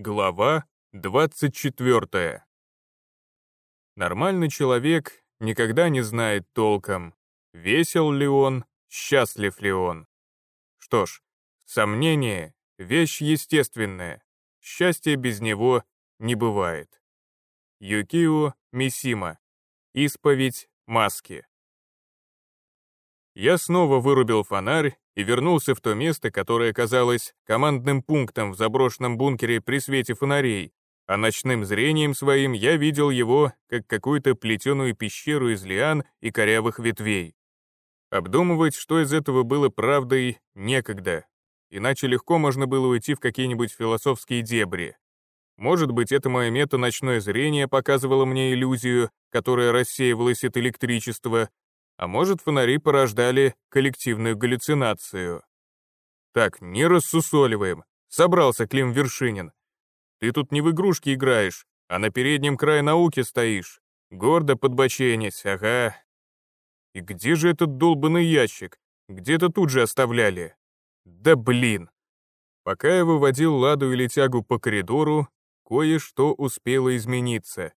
Глава 24. Нормальный человек никогда не знает толком, весел ли он, счастлив ли он. Что ж, сомнение — вещь естественная, счастья без него не бывает. Юкио Мисима. Исповедь маски. Я снова вырубил фонарь и вернулся в то место, которое казалось командным пунктом в заброшенном бункере при свете фонарей, а ночным зрением своим я видел его как какую-то плетеную пещеру из лиан и корявых ветвей. Обдумывать, что из этого было правдой, некогда, иначе легко можно было уйти в какие-нибудь философские дебри. Может быть, это мое мета-ночное зрение показывало мне иллюзию, которая рассеивалась от электричества, а может, фонари порождали коллективную галлюцинацию. Так, не рассусоливаем. Собрался Клим Вершинин. Ты тут не в игрушки играешь, а на переднем крае науки стоишь. Гордо подбоченись, ага. И где же этот долбанный ящик? Где-то тут же оставляли. Да блин. Пока я выводил ладу или тягу по коридору, кое-что успело измениться.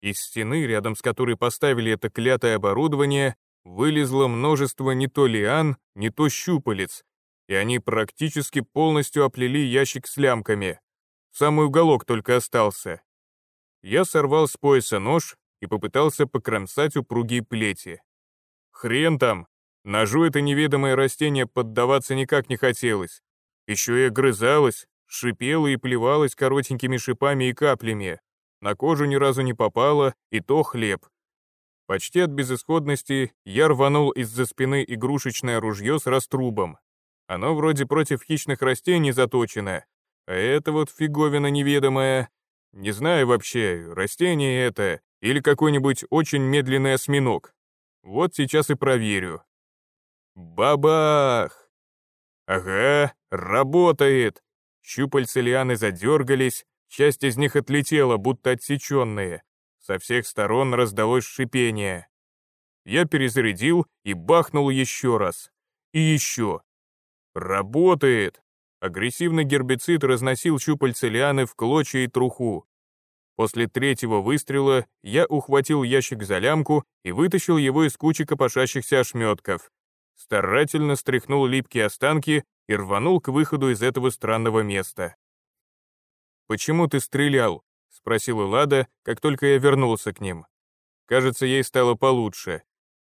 Из стены, рядом с которой поставили это клятое оборудование, вылезло множество не то лиан, не то щупалец, и они практически полностью оплели ящик с лямками. Самый уголок только остался. Я сорвал с пояса нож и попытался покромсать упругие плети. Хрен там, ножу это неведомое растение поддаваться никак не хотелось. Еще и огрызалось, шипело и плевалось коротенькими шипами и каплями. На кожу ни разу не попало, и то хлеб. Почти от безысходности я рванул из-за спины игрушечное ружье с раструбом. Оно вроде против хищных растений заточено, а это вот фиговина неведомая. Не знаю вообще, растение это или какой-нибудь очень медленный осьминог. Вот сейчас и проверю. Бабах! Ага, работает! Щупальца лианы задергались, Часть из них отлетела, будто отсеченные. Со всех сторон раздалось шипение. Я перезарядил и бахнул еще раз. И еще. Работает! Агрессивный гербицид разносил щупальца лианы в клочья и труху. После третьего выстрела я ухватил ящик за лямку и вытащил его из кучи копошащихся ошметков. Старательно стряхнул липкие останки и рванул к выходу из этого странного места. «Почему ты стрелял?» — спросила Лада, как только я вернулся к ним. Кажется, ей стало получше.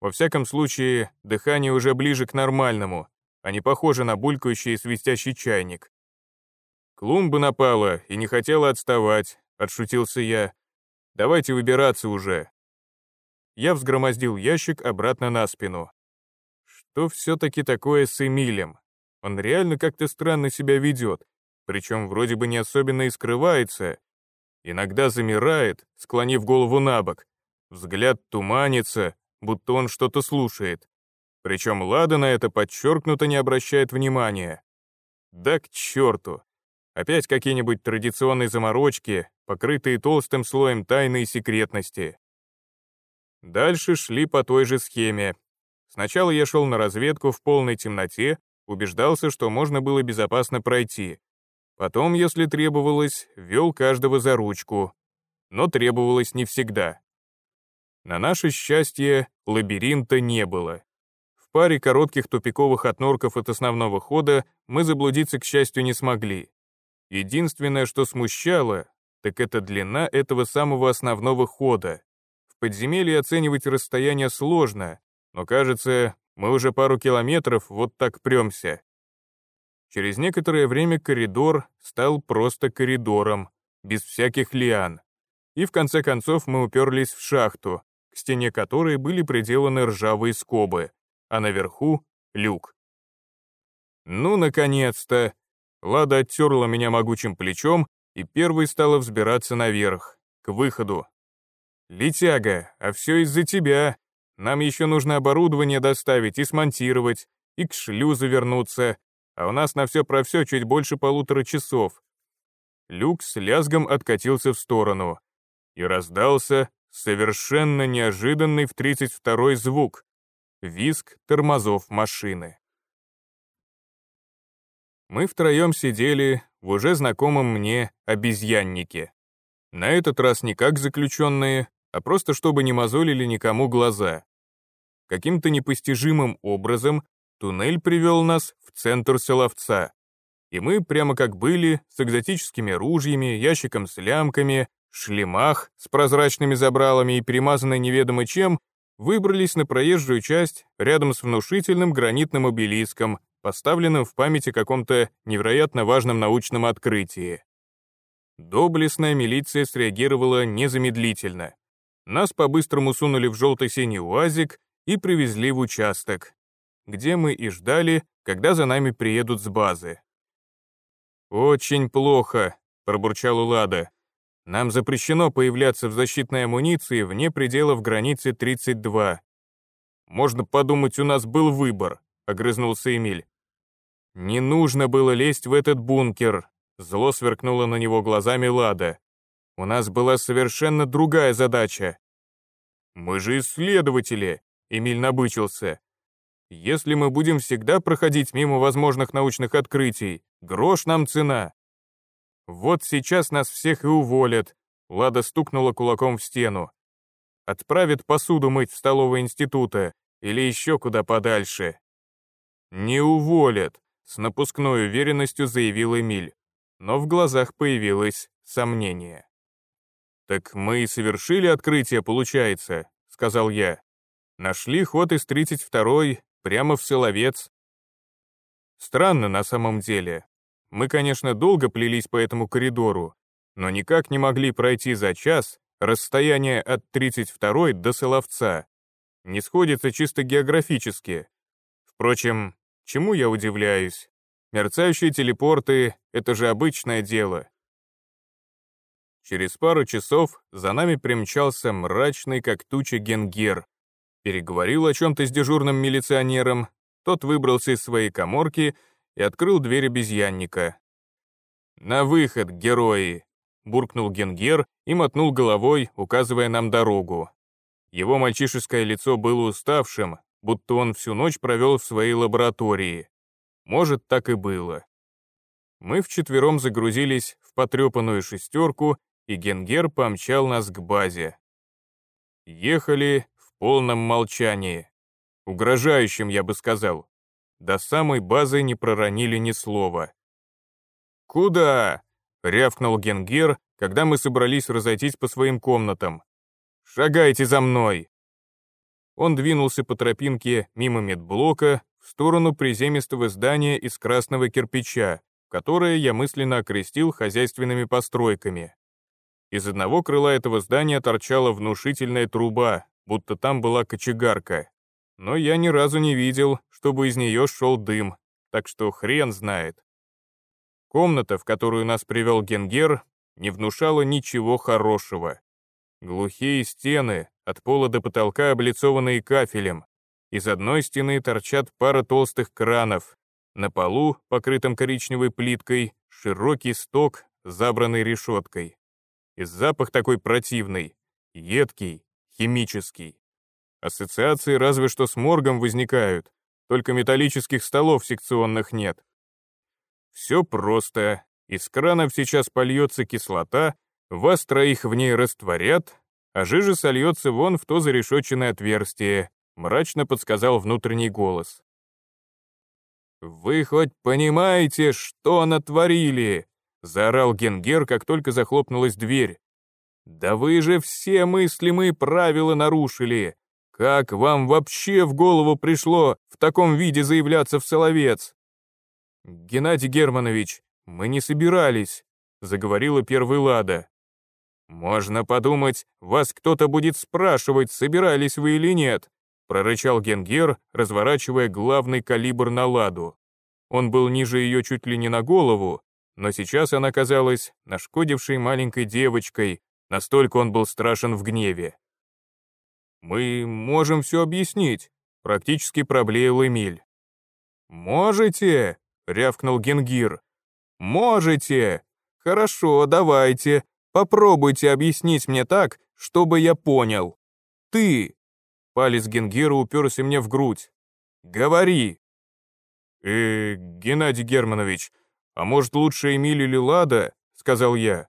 Во всяком случае, дыхание уже ближе к нормальному, а не похоже на булькающий и свистящий чайник. Клумба напала и не хотела отставать, отшутился я. Давайте выбираться уже. Я взгромоздил ящик обратно на спину. Что все-таки такое с Эмилем? Он реально как-то странно себя ведет, причем вроде бы не особенно и скрывается. Иногда замирает, склонив голову на бок. Взгляд туманится, будто он что-то слушает. Причем Лада на это подчеркнуто не обращает внимания. Да к черту. Опять какие-нибудь традиционные заморочки, покрытые толстым слоем тайны и секретности. Дальше шли по той же схеме. Сначала я шел на разведку в полной темноте, убеждался, что можно было безопасно пройти. Потом, если требовалось, вел каждого за ручку. Но требовалось не всегда. На наше счастье, лабиринта не было. В паре коротких тупиковых отнорков от основного хода мы заблудиться, к счастью, не смогли. Единственное, что смущало, так это длина этого самого основного хода. В подземелье оценивать расстояние сложно, но, кажется, мы уже пару километров вот так премся. Через некоторое время коридор стал просто коридором, без всяких лиан. И в конце концов мы уперлись в шахту, к стене которой были приделаны ржавые скобы, а наверху — люк. Ну, наконец-то! Лада оттерла меня могучим плечом и первой стала взбираться наверх, к выходу. «Летяга, а все из-за тебя. Нам еще нужно оборудование доставить и смонтировать, и к шлюзу вернуться, а у нас на все про все чуть больше полутора часов. Люк с лязгом откатился в сторону, и раздался совершенно неожиданный в 32-й звук — визг тормозов машины. Мы втроем сидели в уже знакомом мне обезьяннике. На этот раз не как заключенные, а просто чтобы не мозолили никому глаза. Каким-то непостижимым образом туннель привел нас в центр Соловца. И мы, прямо как были, с экзотическими ружьями, ящиком с лямками, шлемах с прозрачными забралами и перемазанной неведомо чем, выбрались на проезжую часть рядом с внушительным гранитным обелиском, поставленным в память о каком-то невероятно важном научном открытии. Доблестная милиция среагировала незамедлительно. Нас по-быстрому сунули в желто-синий уазик и привезли в участок, где мы и ждали, когда за нами приедут с базы. «Очень плохо», — пробурчал Улада. «Нам запрещено появляться в защитной амуниции вне пределов границы 32. Можно подумать, у нас был выбор», — огрызнулся Эмиль. «Не нужно было лезть в этот бункер», — зло сверкнуло на него глазами Лада. «У нас была совершенно другая задача». «Мы же исследователи», — Эмиль набычился. «Если мы будем всегда проходить мимо возможных научных открытий, грош нам цена». «Вот сейчас нас всех и уволят», — Лада стукнула кулаком в стену. «Отправят посуду мыть в столовой института или еще куда подальше». «Не уволят», — с напускной уверенностью заявил Эмиль. Но в глазах появилось сомнение. «Так мы и совершили открытие, получается», — сказал я. «Нашли ход из 32-й прямо в Соловец». Странно на самом деле. Мы, конечно, долго плелись по этому коридору, но никак не могли пройти за час расстояние от 32-й до Соловца. Не сходится чисто географически. Впрочем, чему я удивляюсь? Мерцающие телепорты — это же обычное дело. Через пару часов за нами примчался мрачный, как туча Генгер. Переговорил о чем-то с дежурным милиционером, тот выбрался из своей коморки и открыл дверь обезьянника. «На выход, герои!» — буркнул Генгер и мотнул головой, указывая нам дорогу. Его мальчишеское лицо было уставшим, будто он всю ночь провел в своей лаборатории. Может, так и было. Мы вчетвером загрузились в потрепанную шестерку, и Генгер помчал нас к базе. Ехали полном молчании. Угрожающим, я бы сказал. До самой базы не проронили ни слова. «Куда?» — рявкнул Генгер, когда мы собрались разойтись по своим комнатам. «Шагайте за мной!» Он двинулся по тропинке мимо медблока в сторону приземистого здания из красного кирпича, которое я мысленно окрестил хозяйственными постройками. Из одного крыла этого здания торчала внушительная труба, будто там была кочегарка. Но я ни разу не видел, чтобы из нее шел дым, так что хрен знает. Комната, в которую нас привел Генгер, не внушала ничего хорошего. Глухие стены, от пола до потолка облицованные кафелем. Из одной стены торчат пара толстых кранов. На полу, покрытом коричневой плиткой, широкий сток, забранный решеткой. И запах такой противный, едкий, химический. Ассоциации разве что с моргом возникают, только металлических столов секционных нет. Все просто. Из кранов сейчас польется кислота, вас троих в ней растворят, а жижа сольется вон в то зарешоченное отверстие, мрачно подсказал внутренний голос. «Вы хоть понимаете, что натворили?» — заорал Генгер, как только захлопнулась дверь. «Да вы же все мыслимые правила нарушили! Как вам вообще в голову пришло в таком виде заявляться в Соловец?» «Геннадий Германович, мы не собирались», — заговорила первый Лада. «Можно подумать, вас кто-то будет спрашивать, собирались вы или нет», прорычал Генгер, разворачивая главный калибр на ладу. Он был ниже ее чуть ли не на голову, но сейчас она казалась нашкодившей маленькой девочкой, настолько он был страшен в гневе. «Мы можем все объяснить», — практически проблеял Эмиль. «Можете?» — рявкнул Генгир. «Можете! Хорошо, давайте. Попробуйте объяснить мне так, чтобы я понял. Ты!» Палец Генгира уперся мне в грудь. «Говори!» «Э, Геннадий Германович, «А может, лучше Эмиль или Лада?» — сказал я.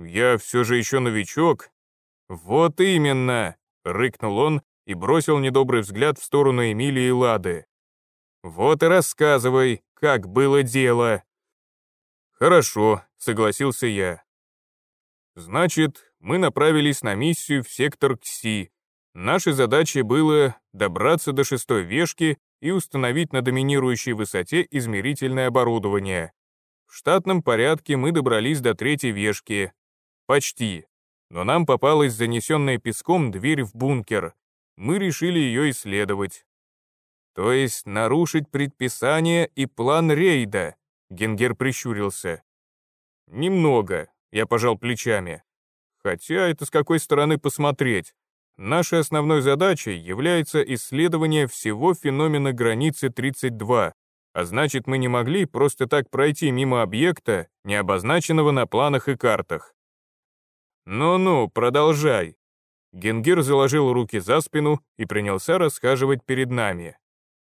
«Я все же еще новичок». «Вот именно!» — рыкнул он и бросил недобрый взгляд в сторону Эмилии и Лады. «Вот и рассказывай, как было дело». «Хорошо», — согласился я. «Значит, мы направились на миссию в сектор КСИ. Нашей задачей было добраться до шестой вешки и установить на доминирующей высоте измерительное оборудование. В штатном порядке мы добрались до третьей вешки. Почти. Но нам попалась занесенная песком дверь в бункер. Мы решили ее исследовать. То есть нарушить предписание и план рейда, Генгер прищурился. Немного, я пожал плечами. Хотя это с какой стороны посмотреть. Нашей основной задачей является исследование всего феномена границы 32, а значит мы не могли просто так пройти мимо объекта, не обозначенного на планах и картах. «Ну-ну, продолжай». Генгир заложил руки за спину и принялся расхаживать перед нами.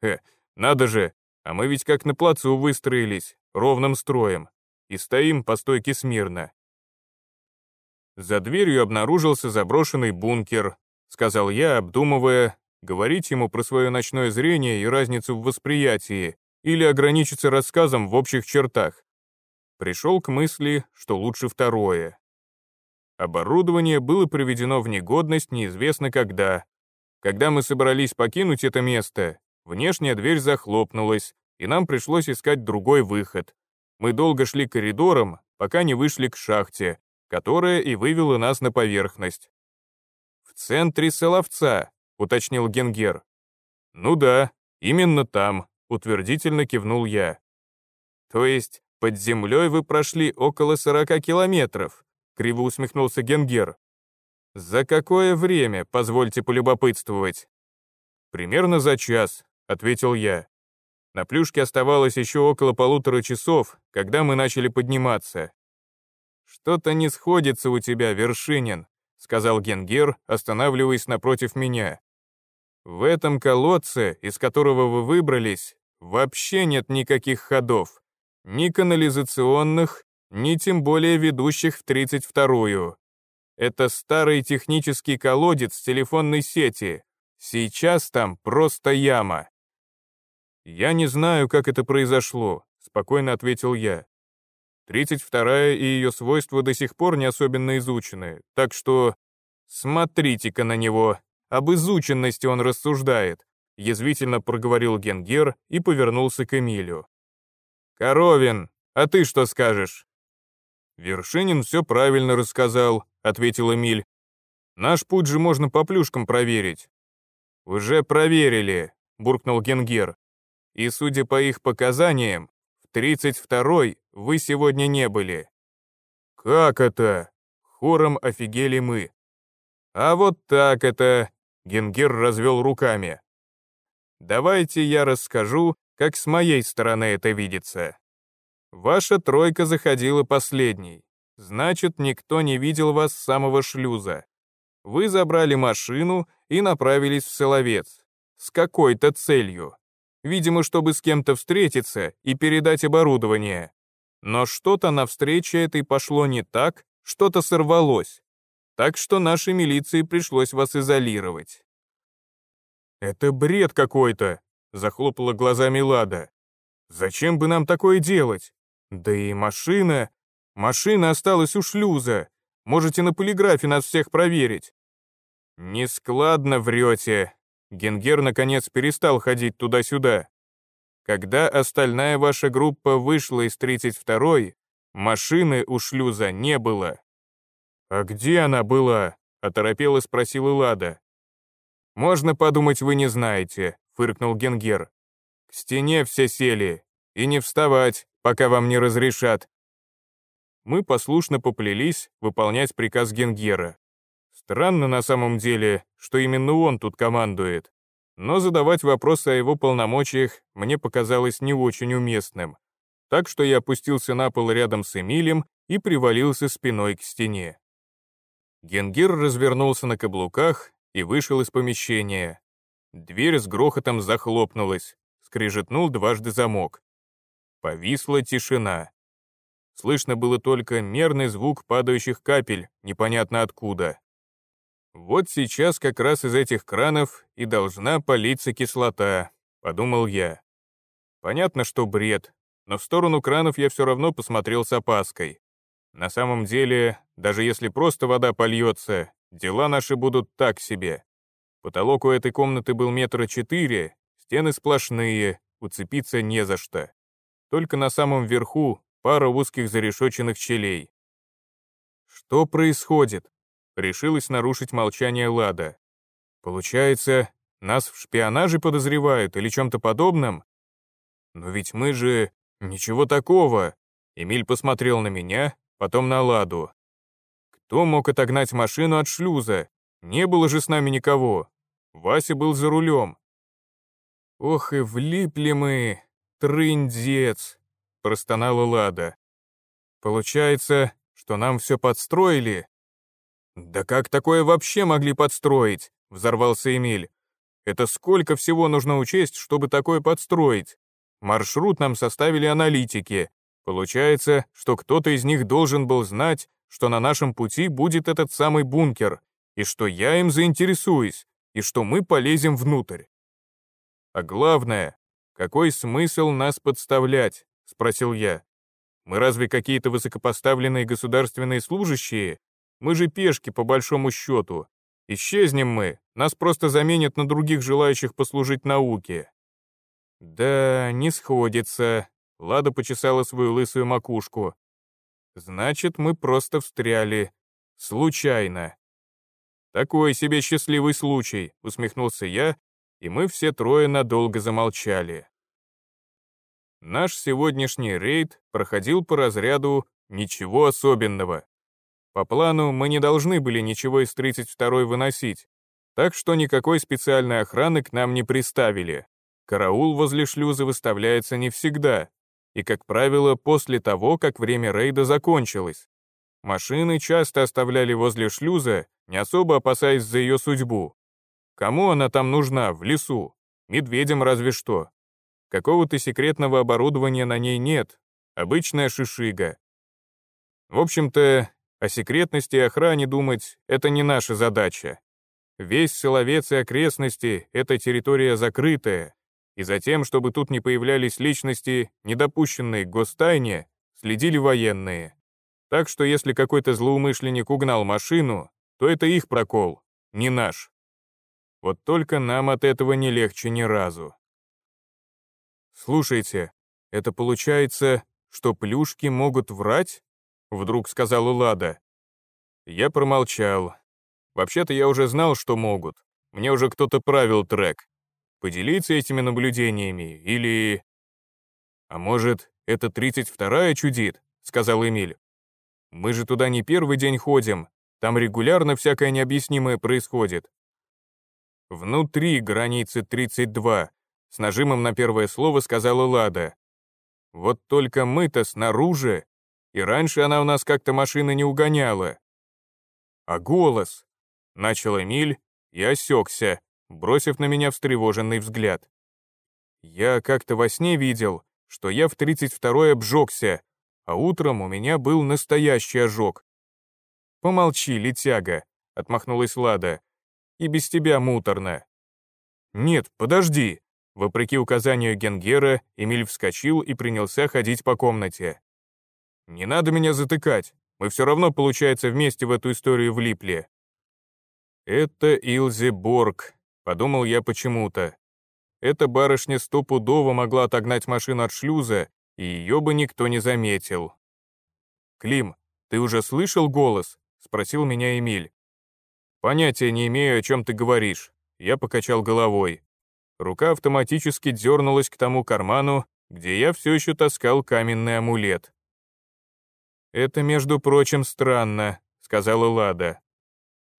«Э, надо же, а мы ведь как на плацу выстроились, ровным строем, и стоим по стойке смирно». За дверью обнаружился заброшенный бункер, — сказал я, обдумывая, говорить ему про свое ночное зрение и разницу в восприятии, или ограничиться рассказом в общих чертах. Пришел к мысли, что лучше второе. Оборудование было приведено в негодность неизвестно когда. Когда мы собрались покинуть это место, внешняя дверь захлопнулась, и нам пришлось искать другой выход. Мы долго шли коридором, пока не вышли к шахте, которая и вывела нас на поверхность центре Соловца», — уточнил Генгер. «Ну да, именно там», — утвердительно кивнул я. «То есть под землей вы прошли около 40 километров», — криво усмехнулся Генгер. «За какое время, позвольте полюбопытствовать?» «Примерно за час», — ответил я. На плюшке оставалось еще около полутора часов, когда мы начали подниматься. «Что-то не сходится у тебя, Вершинин», — сказал Генгер, останавливаясь напротив меня. «В этом колодце, из которого вы выбрались, вообще нет никаких ходов. Ни канализационных, ни тем более ведущих в 32-ю. Это старый технический колодец телефонной сети. Сейчас там просто яма». «Я не знаю, как это произошло», — спокойно ответил я. 32-я и ее свойства до сих пор не особенно изучены, так что смотрите-ка на него, об изученности он рассуждает, язвительно проговорил Генгер и повернулся к Эмилю. «Коровин, а ты что скажешь?» «Вершинин все правильно рассказал», — ответил Эмиль. «Наш путь же можно по плюшкам проверить». «Уже проверили», — буркнул Генгер. «И, судя по их показаниям, в 32-й вы сегодня не были». «Как это?» — хором офигели мы. «А вот так это...» — Генгер развел руками. «Давайте я расскажу, как с моей стороны это видится. Ваша тройка заходила последней. Значит, никто не видел вас с самого шлюза. Вы забрали машину и направились в Соловец. С какой-то целью. Видимо, чтобы с кем-то встретиться и передать оборудование. Но что-то на встрече этой пошло не так, что-то сорвалось. Так что нашей милиции пришлось вас изолировать. «Это бред какой-то», — захлопала глазами Лада. «Зачем бы нам такое делать? Да и машина... Машина осталась у шлюза. Можете на полиграфе нас всех проверить». «Нескладно врете». Генгер, наконец, перестал ходить туда-сюда. Когда остальная ваша группа вышла из 32-й, машины у шлюза не было». «А где она была?» — оторопела спросила Лада. «Можно подумать, вы не знаете», — фыркнул Генгер. «К стене все сели, и не вставать, пока вам не разрешат». Мы послушно поплелись выполнять приказ Генгера. Странно на самом деле, что именно он тут командует но задавать вопросы о его полномочиях мне показалось не очень уместным, так что я опустился на пол рядом с Эмилем и привалился спиной к стене. Генгир развернулся на каблуках и вышел из помещения. Дверь с грохотом захлопнулась, скрежетнул дважды замок. Повисла тишина. слышно было только мерный звук падающих капель, непонятно откуда. Вот сейчас как раз из этих кранов и должна политься кислота, подумал я. Понятно, что бред, но в сторону кранов я все равно посмотрел с опаской. На самом деле, даже если просто вода польется, дела наши будут так себе. Потолок у этой комнаты был метра четыре, стены сплошные, уцепиться не за что. Только на самом верху пара узких зарешоченных щелей. Что происходит? Решилась нарушить молчание Лада. Получается, нас в шпионаже подозревают или чем-то подобном? Но ведь мы же... Ничего такого. Эмиль посмотрел на меня, потом на Ладу. Кто мог отогнать машину от шлюза? Не было же с нами никого. Вася был за рулем. Ох и влипли мы, трындец, простонала Лада. Получается, что нам все подстроили? «Да как такое вообще могли подстроить?» — взорвался Эмиль. «Это сколько всего нужно учесть, чтобы такое подстроить? Маршрут нам составили аналитики. Получается, что кто-то из них должен был знать, что на нашем пути будет этот самый бункер, и что я им заинтересуюсь, и что мы полезем внутрь. А главное, какой смысл нас подставлять?» — спросил я. «Мы разве какие-то высокопоставленные государственные служащие, мы же пешки, по большому счету. Исчезнем мы, нас просто заменят на других желающих послужить науке». «Да, не сходится», — Лада почесала свою лысую макушку. «Значит, мы просто встряли. Случайно». «Такой себе счастливый случай», — усмехнулся я, и мы все трое надолго замолчали. Наш сегодняшний рейд проходил по разряду «ничего особенного». По плану мы не должны были ничего из 32-й выносить, так что никакой специальной охраны к нам не приставили. Караул возле шлюза выставляется не всегда, и, как правило, после того, как время рейда закончилось. Машины часто оставляли возле шлюза, не особо опасаясь за ее судьбу. Кому она там нужна, в лесу? Медведям разве что. Какого-то секретного оборудования на ней нет, обычная шишига. В общем-то, о секретности и охране думать — это не наша задача. Весь Соловец и окрестности — это территория закрытая, и за тем, чтобы тут не появлялись личности, недопущенные к гостайне, следили военные. Так что если какой-то злоумышленник угнал машину, то это их прокол, не наш. Вот только нам от этого не легче ни разу. «Слушайте, это получается, что плюшки могут врать?» — вдруг сказала Лада. Я промолчал. Вообще-то я уже знал, что могут. Мне уже кто-то правил трек. Поделиться этими наблюдениями или... «А может, это 32-я чудит?» — сказал Эмиль. «Мы же туда не первый день ходим. Там регулярно всякое необъяснимое происходит». «Внутри границы 32», — с нажимом на первое слово сказала Лада. «Вот только мы-то снаружи и раньше она у нас как-то машины не угоняла. А голос? Начал Эмиль и осекся, бросив на меня встревоженный взгляд. Я как-то во сне видел, что я в 32-й обжегся, а утром у меня был настоящий ожог. «Помолчи, летяга», — отмахнулась Лада. «И без тебя муторно». «Нет, подожди», — вопреки указанию Генгера, Эмиль вскочил и принялся ходить по комнате. «Не надо меня затыкать. Мы все равно, получается, вместе в эту историю влипли». «Это Илзе Борг», — подумал я почему-то. Эта барышня стопудово могла отогнать машину от шлюза, и ее бы никто не заметил. «Клим, ты уже слышал голос?» — спросил меня Эмиль. «Понятия не имею, о чем ты говоришь». Я покачал головой. Рука автоматически дернулась к тому карману, где я все еще таскал каменный амулет. «Это, между прочим, странно», — сказала Лада.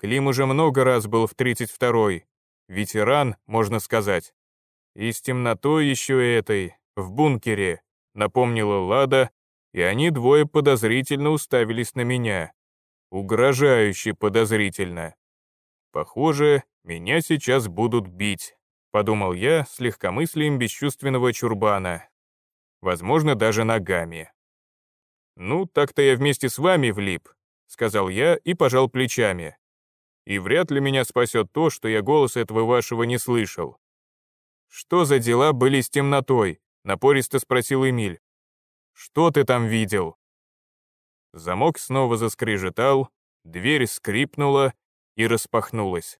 Клим уже много раз был в 32-й. Ветеран, можно сказать. И с темнотой еще этой, в бункере, напомнила Лада, и они двое подозрительно уставились на меня. Угрожающе подозрительно. Похоже, меня сейчас будут бить, подумал я с легкомыслием бесчувственного чурбана. Возможно, даже ногами. «Ну, так-то я вместе с вами влип», — сказал я и пожал плечами. «И вряд ли меня спасет то, что я голос этого вашего не слышал». «Что за дела были с темнотой?» — напористо спросил Эмиль. «Что ты там видел?» Замок снова заскрежетал, дверь скрипнула и распахнулась.